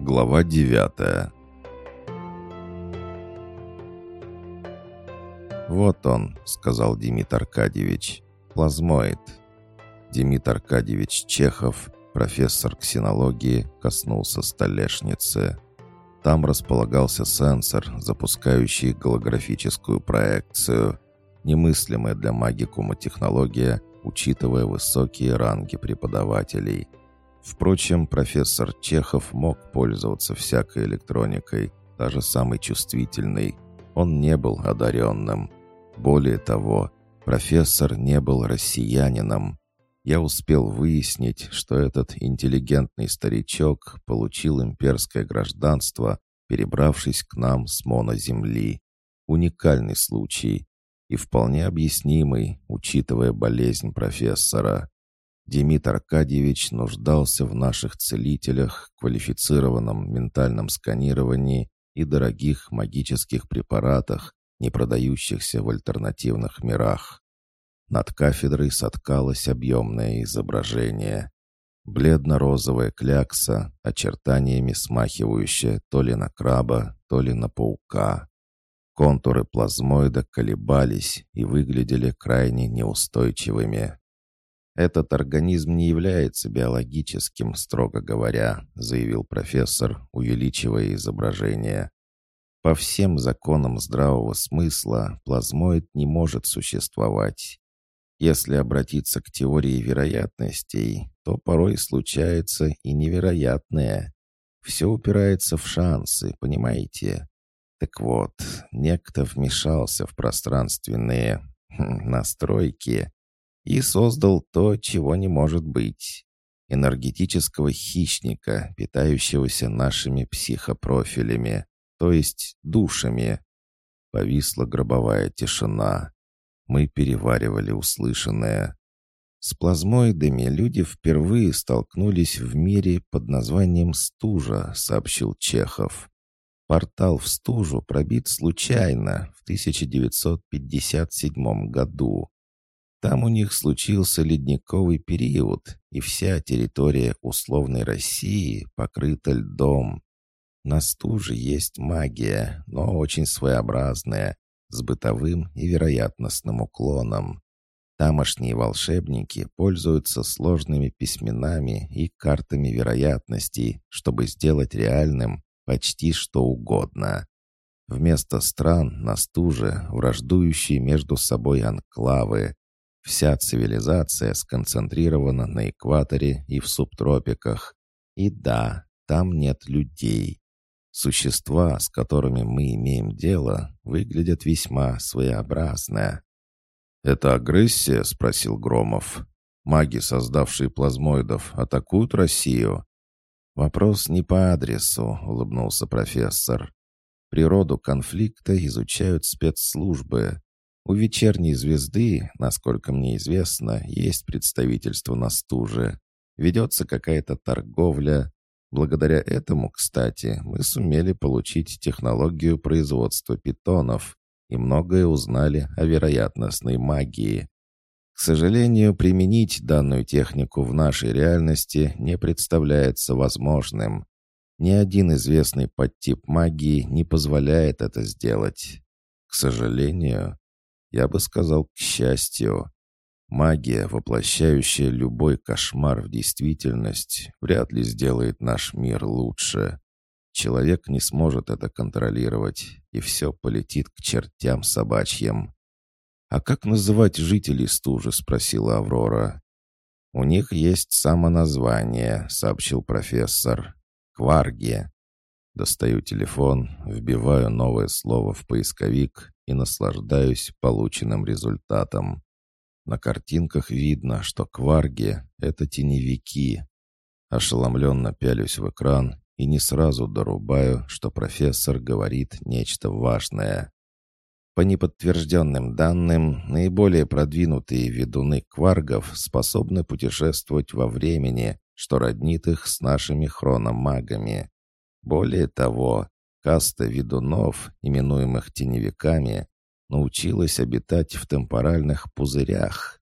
Глава девятая «Вот он», — сказал Демид Аркадьевич, — «плазмоид». Демид Аркадьевич Чехов, профессор ксенологии, коснулся столешницы. Там располагался сенсор, запускающий голографическую проекцию. Немыслимая для магикума технология, учитывая высокие ранги преподавателей. Впрочем, профессор Чехов мог пользоваться всякой электроникой, даже самой чувствительной. Он не был одаренным. Более того, профессор не был россиянином. Я успел выяснить, что этот интеллигентный старичок получил имперское гражданство, перебравшись к нам с моноземли. Уникальный случай и вполне объяснимый, учитывая болезнь профессора. Демид Аркадьевич нуждался в наших целителях, квалифицированном ментальном сканировании и дорогих магических препаратах, не продающихся в альтернативных мирах. Над кафедрой соткалось объемное изображение. Бледно-розовая клякса, очертаниями смахивающая то ли на краба, то ли на паука. Контуры плазмоида колебались и выглядели крайне неустойчивыми. «Этот организм не является биологическим, строго говоря», заявил профессор, увеличивая изображение. «По всем законам здравого смысла плазмоид не может существовать. Если обратиться к теории вероятностей, то порой случается и невероятное. Все упирается в шансы, понимаете? Так вот, некто вмешался в пространственные хм, настройки и создал то, чего не может быть. Энергетического хищника, питающегося нашими психопрофилями, то есть душами. Повисла гробовая тишина. Мы переваривали услышанное. С плазмоидами люди впервые столкнулись в мире под названием «стужа», сообщил Чехов. Портал в стужу пробит случайно в 1957 году. Там у них случился ледниковый период, и вся территория условной России покрыта льдом. На стуже есть магия, но очень своеобразная, с бытовым и вероятностным уклоном. Тамошние волшебники пользуются сложными письменами и картами вероятностей, чтобы сделать реальным почти что угодно. Вместо стран на стуже враждующие между собой анклавы. Вся цивилизация сконцентрирована на экваторе и в субтропиках. И да, там нет людей. Существа, с которыми мы имеем дело, выглядят весьма своеобразно. «Это агрессия?» — спросил Громов. «Маги, создавшие плазмоидов, атакуют Россию?» «Вопрос не по адресу», — улыбнулся профессор. «Природу конфликта изучают спецслужбы. У вечерней звезды, насколько мне известно, есть представительство на стуже. Ведется какая-то торговля, Благодаря этому, кстати, мы сумели получить технологию производства питонов и многое узнали о вероятностной магии. К сожалению, применить данную технику в нашей реальности не представляется возможным. Ни один известный подтип магии не позволяет это сделать. К сожалению, я бы сказал к счастью. Магия, воплощающая любой кошмар в действительность, вряд ли сделает наш мир лучше. Человек не сможет это контролировать, и все полетит к чертям собачьим. «А как называть жителей стужи?» — спросила Аврора. «У них есть самоназвание», — сообщил профессор. «Кварги». Достаю телефон, вбиваю новое слово в поисковик и наслаждаюсь полученным результатом. На картинках видно, что кварги — это теневики. Ошеломленно пялюсь в экран и не сразу дорубаю, что профессор говорит нечто важное. По неподтвержденным данным, наиболее продвинутые ведуны кваргов способны путешествовать во времени, что роднит их с нашими хрономагами. Более того, каста ведунов, именуемых теневиками, научилась обитать в темпоральных пузырях.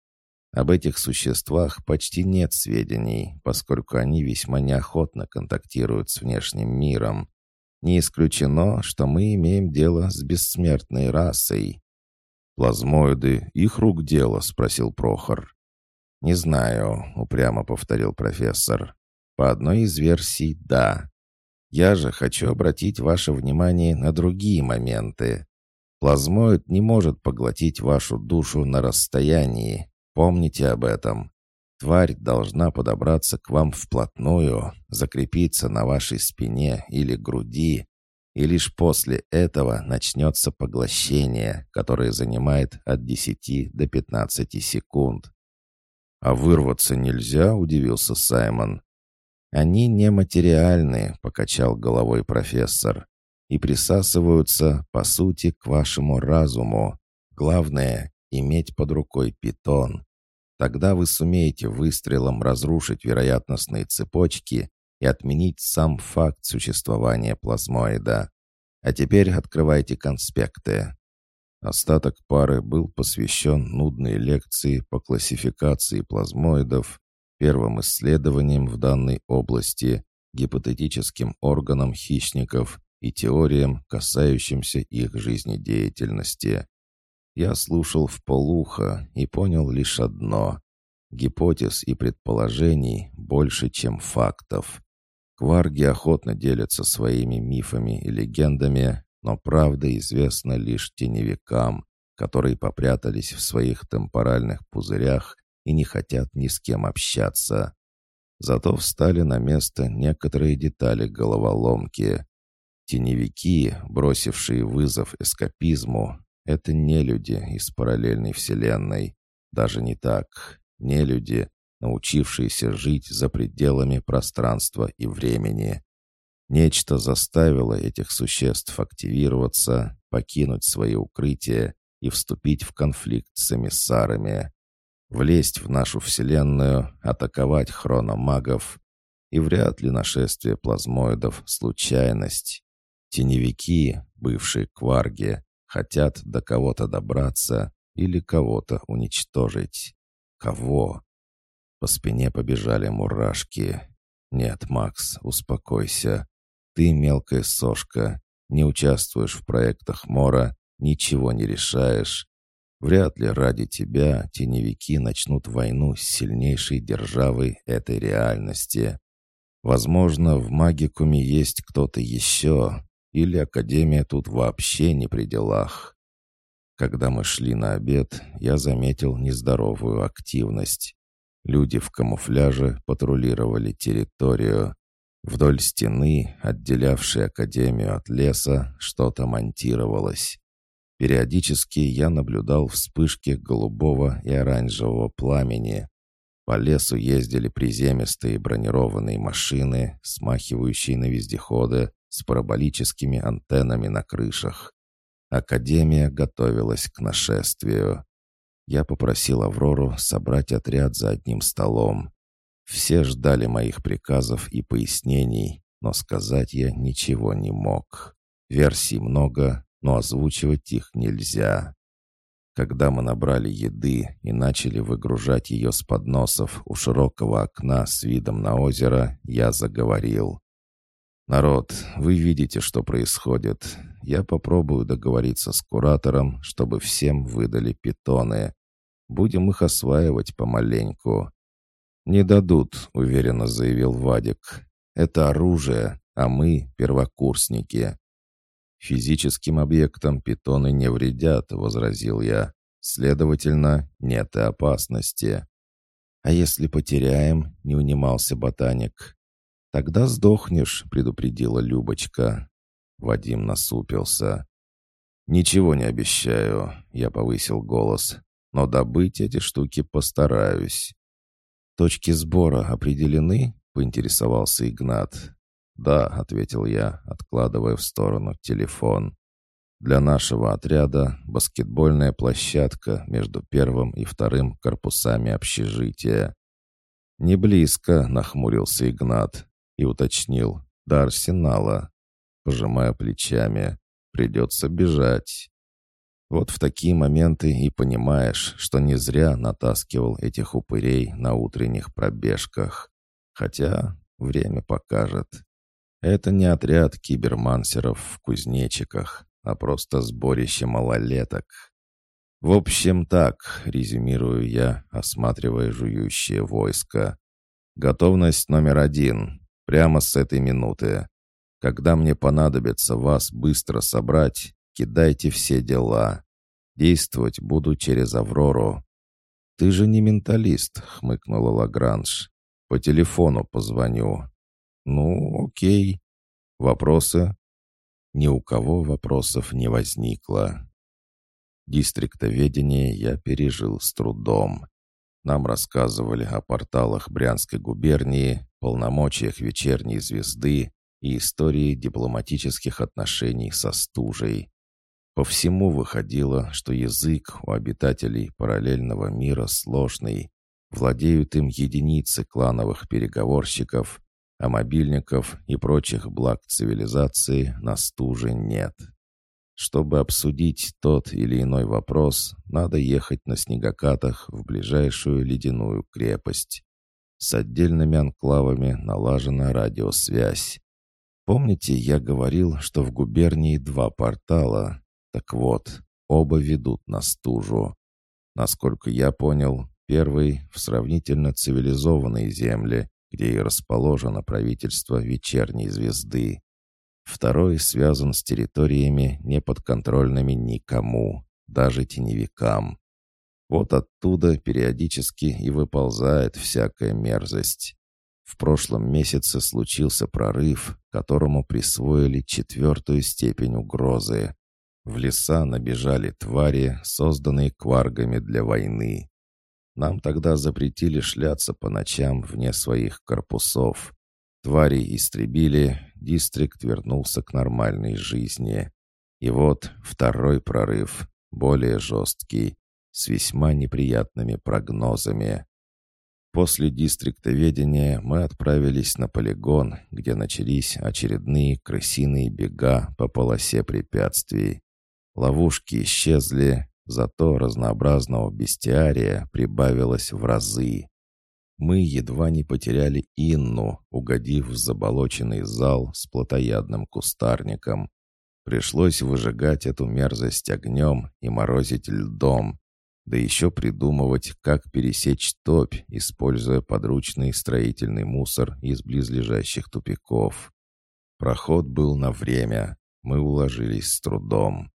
Об этих существах почти нет сведений, поскольку они весьма неохотно контактируют с внешним миром. Не исключено, что мы имеем дело с бессмертной расой. «Плазмоиды — их рук дело?» — спросил Прохор. «Не знаю», — упрямо повторил профессор. «По одной из версий — да. Я же хочу обратить ваше внимание на другие моменты. Плазмоид не может поглотить вашу душу на расстоянии. Помните об этом. Тварь должна подобраться к вам вплотную, закрепиться на вашей спине или груди, и лишь после этого начнется поглощение, которое занимает от 10 до 15 секунд. «А вырваться нельзя?» — удивился Саймон. «Они нематериальны», — покачал головой профессор, «и присасываются, по сути, к вашему разуму. Главное — иметь под рукой питон. Тогда вы сумеете выстрелом разрушить вероятностные цепочки и отменить сам факт существования плазмоида. А теперь открывайте конспекты. Остаток пары был посвящен нудной лекции по классификации плазмоидов, первым исследованиям в данной области, гипотетическим органам хищников и теориям, касающимся их жизнедеятельности. Я слушал в полухо и понял лишь одно. Гипотез и предположений больше, чем фактов. Кварги охотно делятся своими мифами и легендами, но правда известна лишь теневикам, которые попрятались в своих темпоральных пузырях и не хотят ни с кем общаться. Зато встали на место некоторые детали головоломки. Теневики, бросившие вызов эскапизму, это не люди из параллельной вселенной. Даже не так. Не люди, научившиеся жить за пределами пространства и времени. Нечто заставило этих существ активироваться, покинуть свои укрытия и вступить в конфликт с эмиссарами. Влезть в нашу Вселенную, атаковать хрономагов. И вряд ли нашествие плазмоидов — случайность. Теневики, бывшие кварги, Хотят до кого-то добраться или кого-то уничтожить. Кого? По спине побежали мурашки. Нет, Макс, успокойся. Ты мелкая сошка, не участвуешь в проектах Мора, ничего не решаешь. Вряд ли ради тебя теневики начнут войну с сильнейшей державой этой реальности. Возможно, в магикуме есть кто-то еще, или Академия тут вообще не при делах. Когда мы шли на обед, я заметил нездоровую активность. Люди в камуфляже патрулировали территорию. Вдоль стены, отделявшей Академию от леса, что-то монтировалось. Периодически я наблюдал вспышки голубого и оранжевого пламени. По лесу ездили приземистые бронированные машины, смахивающие на вездеходы, с параболическими антеннами на крышах. Академия готовилась к нашествию. Я попросил Аврору собрать отряд за одним столом. Все ждали моих приказов и пояснений, но сказать я ничего не мог. Версий много, но озвучивать их нельзя. Когда мы набрали еды и начали выгружать ее с подносов у широкого окна с видом на озеро, я заговорил. «Народ, вы видите, что происходит. Я попробую договориться с куратором, чтобы всем выдали питоны. Будем их осваивать помаленьку». «Не дадут», — уверенно заявил Вадик. «Это оружие, а мы — первокурсники». «Физическим объектам питоны не вредят», — возразил я. «Следовательно, нет и опасности». «А если потеряем?» — не унимался ботаник. «Тогда сдохнешь», — предупредила Любочка. Вадим насупился. «Ничего не обещаю», — я повысил голос. «Но добыть эти штуки постараюсь». «Точки сбора определены?» — поинтересовался Игнат. «Да», — ответил я, откладывая в сторону телефон. «Для нашего отряда баскетбольная площадка между первым и вторым корпусами общежития». «Не близко», — нахмурился Игнат и уточнил «До арсенала». Пожимая плечами, придется бежать. Вот в такие моменты и понимаешь, что не зря натаскивал этих упырей на утренних пробежках. Хотя время покажет. Это не отряд кибермансеров в кузнечиках, а просто сборище малолеток. В общем, так, резюмирую я, осматривая жующее войско. Готовность номер один. Прямо с этой минуты. Когда мне понадобится вас быстро собрать, кидайте все дела. Действовать буду через Аврору». «Ты же не менталист», — хмыкнула Лагранж. «По телефону позвоню». «Ну, окей. Вопросы?» Ни у кого вопросов не возникло. Дистриктоведение я пережил с трудом. Нам рассказывали о порталах Брянской губернии, полномочиях вечерней звезды и истории дипломатических отношений со стужей. По всему выходило, что язык у обитателей параллельного мира сложный. Владеют им единицы клановых переговорщиков, а мобильников и прочих благ цивилизации на стуже нет. Чтобы обсудить тот или иной вопрос, надо ехать на снегокатах в ближайшую ледяную крепость. С отдельными анклавами налажена радиосвязь. Помните, я говорил, что в губернии два портала? Так вот, оба ведут на стужу. Насколько я понял, первый в сравнительно цивилизованной земле, где и расположено правительство вечерней звезды. Второй связан с территориями, неподконтрольными никому, даже теневикам. Вот оттуда периодически и выползает всякая мерзость. В прошлом месяце случился прорыв, которому присвоили четвертую степень угрозы. В леса набежали твари, созданные кваргами для войны. Нам тогда запретили шляться по ночам вне своих корпусов. Твари истребили, дистрикт вернулся к нормальной жизни. И вот второй прорыв, более жесткий, с весьма неприятными прогнозами. После дистриктоведения мы отправились на полигон, где начались очередные крысиные бега по полосе препятствий. Ловушки исчезли, зато разнообразного бестиария прибавилось в разы. Мы едва не потеряли Инну, угодив в заболоченный зал с плотоядным кустарником. Пришлось выжигать эту мерзость огнем и морозить льдом, да еще придумывать, как пересечь топь, используя подручный строительный мусор из близлежащих тупиков. Проход был на время, мы уложились с трудом.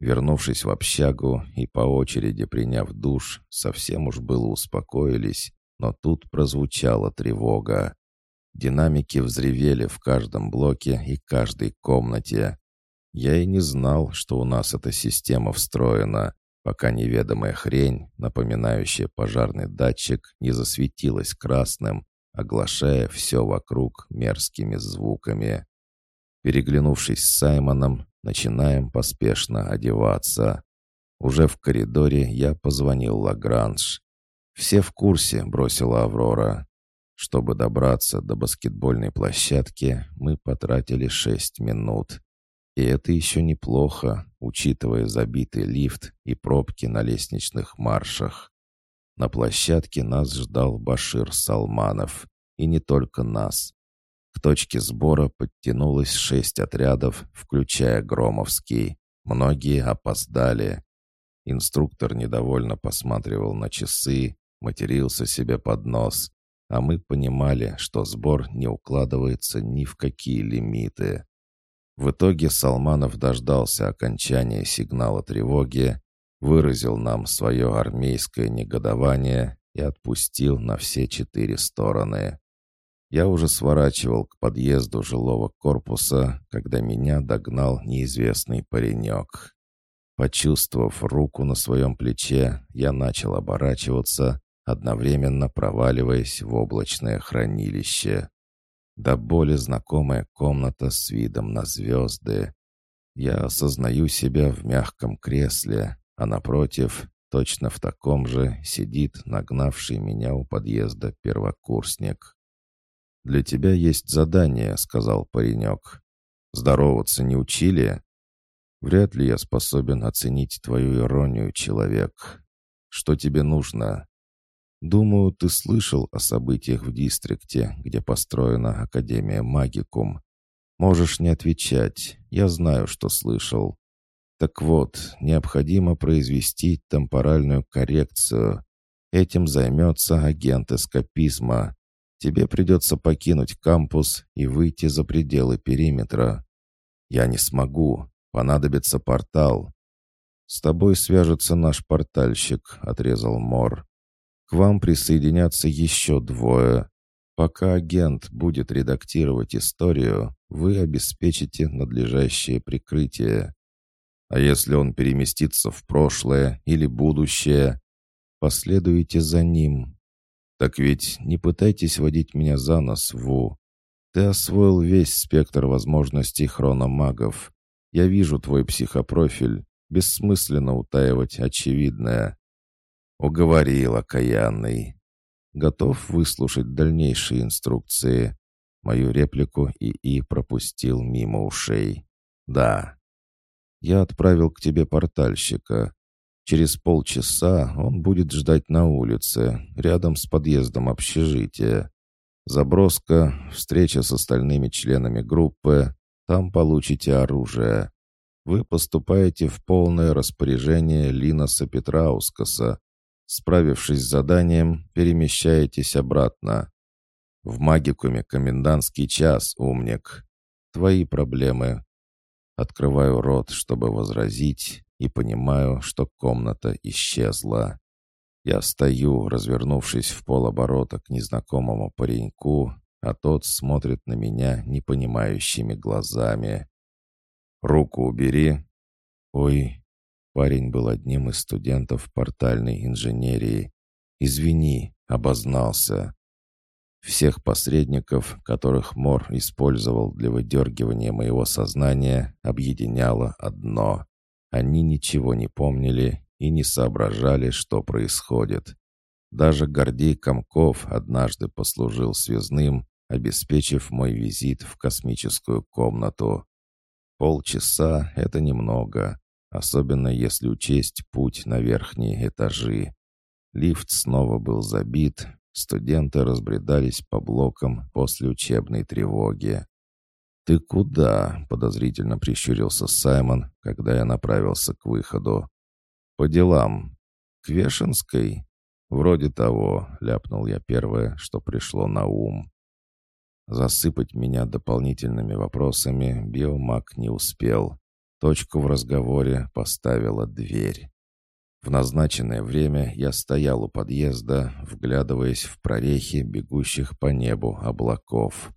Вернувшись в общагу и по очереди приняв душ, совсем уж было успокоились, но тут прозвучала тревога. Динамики взревели в каждом блоке и каждой комнате. Я и не знал, что у нас эта система встроена, пока неведомая хрень, напоминающая пожарный датчик, не засветилась красным, оглашая все вокруг мерзкими звуками. Переглянувшись с Саймоном, Начинаем поспешно одеваться. Уже в коридоре я позвонил Лагранж. «Все в курсе», — бросила Аврора. Чтобы добраться до баскетбольной площадки, мы потратили шесть минут. И это еще неплохо, учитывая забитый лифт и пробки на лестничных маршах. На площадке нас ждал Башир Салманов. И не только нас. К точке сбора подтянулось шесть отрядов, включая Громовский. Многие опоздали. Инструктор недовольно посматривал на часы, матерился себе под нос, а мы понимали, что сбор не укладывается ни в какие лимиты. В итоге Салманов дождался окончания сигнала тревоги, выразил нам свое армейское негодование и отпустил на все четыре стороны. Я уже сворачивал к подъезду жилого корпуса, когда меня догнал неизвестный паренек. Почувствовав руку на своем плече, я начал оборачиваться, одновременно проваливаясь в облачное хранилище. До боли знакомая комната с видом на звезды. Я осознаю себя в мягком кресле, а напротив, точно в таком же, сидит нагнавший меня у подъезда первокурсник. «Для тебя есть задание», — сказал паренек. «Здороваться не учили?» Вряд ли я способен оценить твою иронию, человек. Что тебе нужно? Думаю, ты слышал о событиях в Дистрикте, где построена Академия Магикум. Можешь не отвечать, я знаю, что слышал. Так вот, необходимо произвести темпоральную коррекцию. Этим займется агент эскапизма. Тебе придется покинуть кампус и выйти за пределы периметра. Я не смогу. Понадобится портал. С тобой свяжется наш портальщик, отрезал Мор. К вам присоединятся еще двое. Пока агент будет редактировать историю, вы обеспечите надлежащее прикрытие. А если он переместится в прошлое или будущее, последуйте за ним. Так ведь не пытайтесь водить меня за нос, Ву. Ты освоил весь спектр возможностей хрономагов. Я вижу твой психопрофиль. Бессмысленно утаивать очевидное. Уговорил, окаянный. Готов выслушать дальнейшие инструкции. Мою реплику ИИ пропустил мимо ушей. Да. Я отправил к тебе портальщика. Через полчаса он будет ждать на улице, рядом с подъездом общежития. Заброска, встреча с остальными членами группы. Там получите оружие. Вы поступаете в полное распоряжение Линоса Петраускаса. Справившись с заданием, перемещаетесь обратно. В магикуме комендантский час, умник. Твои проблемы, Открываю рот, чтобы возразить, и понимаю, что комната исчезла. Я стою, развернувшись в полоборота к незнакомому пареньку, а тот смотрит на меня непонимающими глазами. «Руку убери!» «Ой!» Парень был одним из студентов портальной инженерии. «Извини, обознался. Всех посредников, которых Мор использовал для выдергивания моего сознания, объединяло одно. Они ничего не помнили и не соображали, что происходит. Даже Гордей Комков однажды послужил связным, обеспечив мой визит в космическую комнату. Полчаса — это немного, особенно если учесть путь на верхние этажи. Лифт снова был забит, Студенты разбредались по блокам после учебной тревоги. «Ты куда?» — подозрительно прищурился Саймон, когда я направился к выходу. «По делам. К Вешенской?» «Вроде того», — ляпнул я первое, что пришло на ум. Засыпать меня дополнительными вопросами биомаг не успел. Точку в разговоре поставила дверь. В назначенное время я стоял у подъезда, вглядываясь в прорехи бегущих по небу облаков.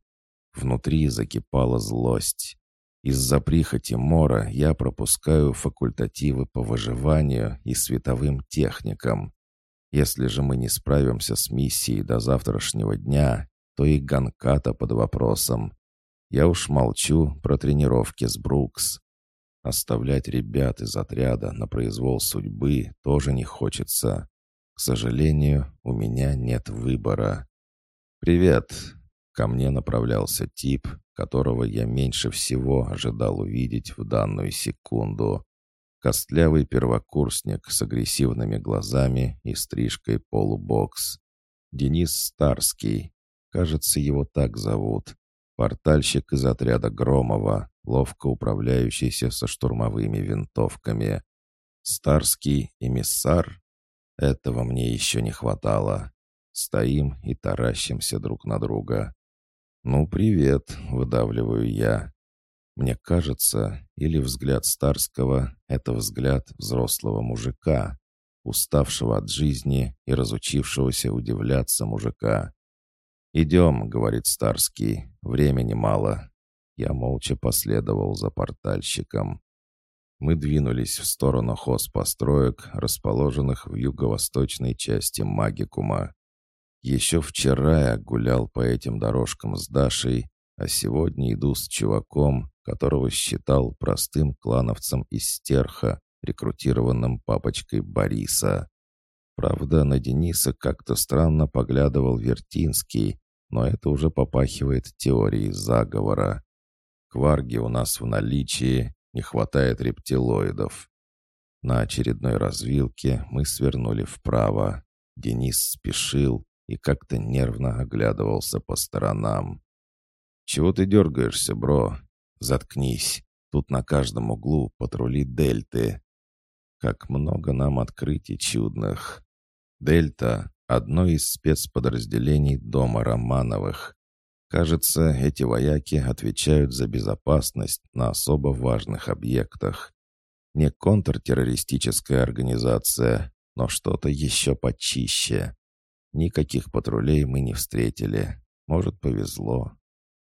Внутри закипала злость. Из-за прихоти Мора я пропускаю факультативы по выживанию и световым техникам. Если же мы не справимся с миссией до завтрашнего дня, то и Ганката под вопросом. Я уж молчу про тренировки с Брукс. Оставлять ребят из отряда на произвол судьбы тоже не хочется. К сожалению, у меня нет выбора. «Привет!» Ко мне направлялся тип, которого я меньше всего ожидал увидеть в данную секунду. Костлявый первокурсник с агрессивными глазами и стрижкой полубокс. Денис Старский. Кажется, его так зовут. Портальщик из отряда Громова, ловко управляющийся со штурмовыми винтовками. Старский эмиссар? Этого мне еще не хватало. Стоим и таращимся друг на друга. «Ну, привет», — выдавливаю я. Мне кажется, или взгляд Старского — это взгляд взрослого мужика, уставшего от жизни и разучившегося удивляться мужика. «Идем», — говорит Старский, — «времени мало». Я молча последовал за портальщиком. Мы двинулись в сторону хозпостроек, расположенных в юго-восточной части Магикума. Еще вчера я гулял по этим дорожкам с Дашей, а сегодня иду с чуваком, которого считал простым клановцем из Стерха, рекрутированным папочкой Бориса. Правда, на Дениса как-то странно поглядывал Вертинский, но это уже попахивает теорией заговора. Кварги у нас в наличии, Не хватает рептилоидов. На очередной развилке мы свернули вправо. Денис спешил и как-то нервно оглядывался по сторонам. «Чего ты дергаешься, бро? Заткнись. Тут на каждом углу патрули Дельты. Как много нам открытий чудных. Дельта — одно из спецподразделений Дома Романовых. Кажется, эти вояки отвечают за безопасность на особо важных объектах. Не контртеррористическая организация, но что-то еще почище. Никаких патрулей мы не встретили. Может, повезло.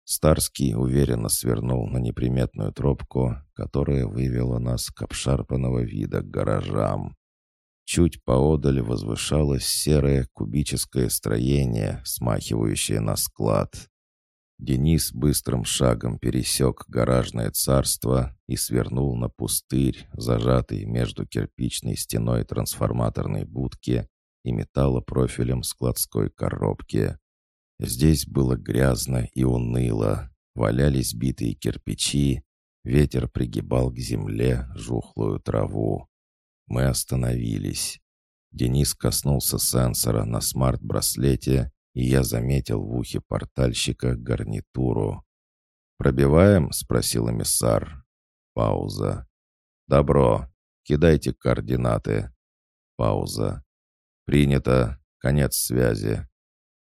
Старский уверенно свернул на неприметную тропку, которая вывела нас к обшарпанного вида гаражам. Чуть поодаль возвышалось серое кубическое строение, смахивающее на склад. Денис быстрым шагом пересек гаражное царство и свернул на пустырь, зажатый между кирпичной стеной трансформаторной будки и металлопрофилем складской коробки. Здесь было грязно и уныло. Валялись битые кирпичи, ветер пригибал к земле жухлую траву. Мы остановились. Денис коснулся сенсора на смарт-браслете, и я заметил в ухе портальщика гарнитуру. «Пробиваем?» — спросил эмиссар. Пауза. «Добро. Кидайте координаты». Пауза. «Принято. Конец связи».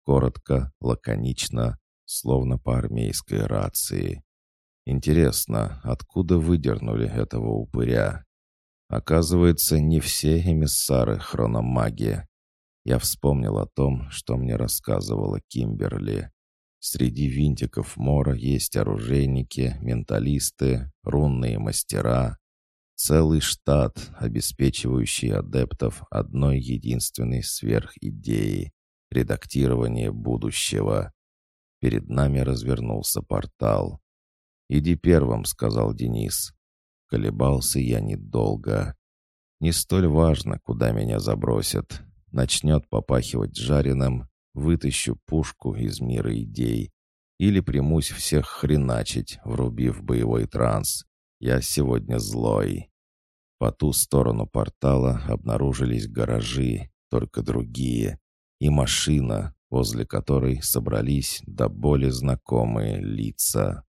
Коротко, лаконично, словно по армейской рации. Интересно, откуда выдернули этого упыря? Оказывается, не все эмиссары хрономаги. Я вспомнил о том, что мне рассказывала Кимберли. Среди винтиков Мора есть оружейники, менталисты, рунные мастера. Целый штат, обеспечивающий адептов одной единственной сверхидеи редактирование будущего. Перед нами развернулся портал. «Иди первым», — сказал Денис. Колебался я недолго. Не столь важно, куда меня забросят. Начнет попахивать жареным, вытащу пушку из мира идей. Или примусь всех хреначить, врубив боевой транс. Я сегодня злой. По ту сторону портала обнаружились гаражи, только другие и машина, возле которой собрались до боли знакомые лица.